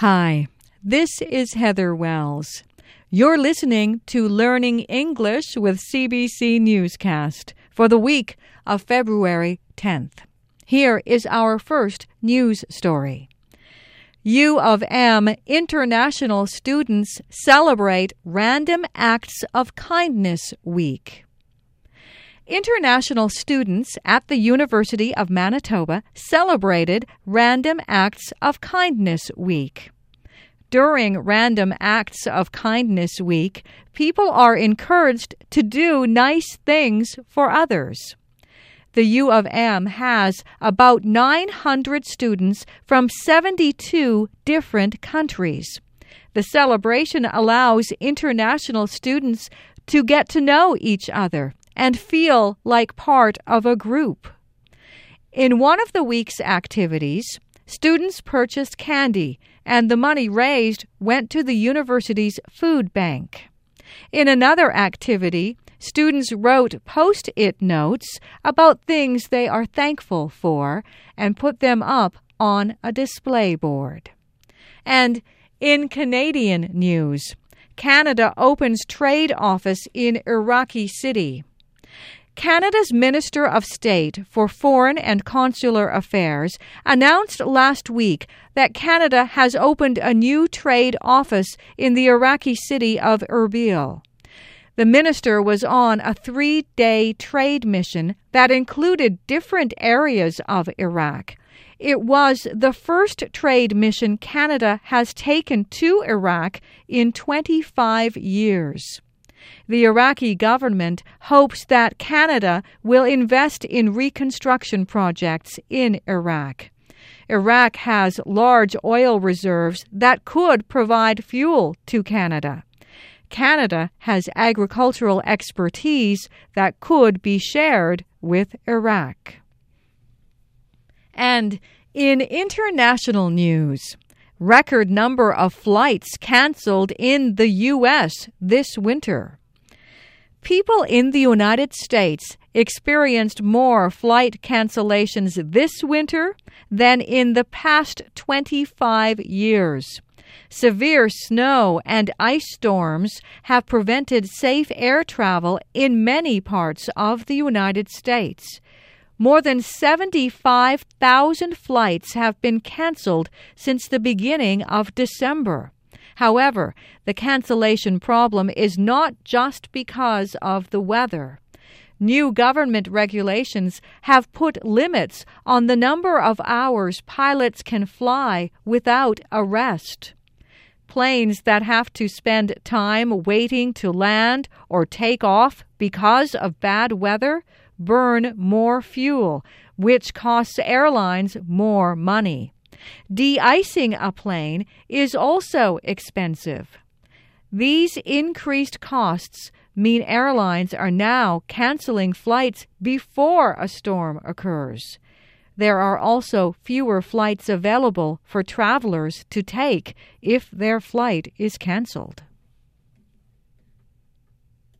Hi, this is Heather Wells. You're listening to Learning English with CBC Newscast for the week of February 10th. Here is our first news story. U of M international students celebrate Random Acts of Kindness Week. International students at the University of Manitoba celebrated Random Acts of Kindness Week. During Random Acts of Kindness Week, people are encouraged to do nice things for others. The U of M has about 900 students from 72 different countries. The celebration allows international students to get to know each other and feel like part of a group. In one of the week's activities, students purchased candy, and the money raised went to the university's food bank. In another activity, students wrote post it notes about things they are thankful for and put them up on a display board. And in Canadian news, Canada opens trade office in Iraqi City. Canada's Minister of State for Foreign and Consular Affairs announced last week that Canada has opened a new trade office in the Iraqi city of Erbil. The minister was on a three day trade mission that included different areas of Iraq. It was the first trade mission Canada has taken to Iraq in 25 years. The Iraqi government hopes that Canada will invest in reconstruction projects in Iraq. Iraq has large oil reserves that could provide fuel to Canada. Canada has agricultural expertise that could be shared with Iraq. And in international news, record number of flights canceled in the U.S. this winter people in the United States experienced more flight cancellations this winter than in the past 25 years. Severe snow and ice storms have prevented safe air travel in many parts of the United States. More than 75,000 flights have been canceled since the beginning of December. However, the cancellation problem is not just because of the weather. New government regulations have put limits on the number of hours pilots can fly without a rest. Planes that have to spend time waiting to land or take off because of bad weather burn more fuel, which costs airlines more money. De icing a plane is also expensive. These increased costs mean airlines are now canceling flights before a storm occurs. There are also fewer flights available for travelers to take if their flight is canceled.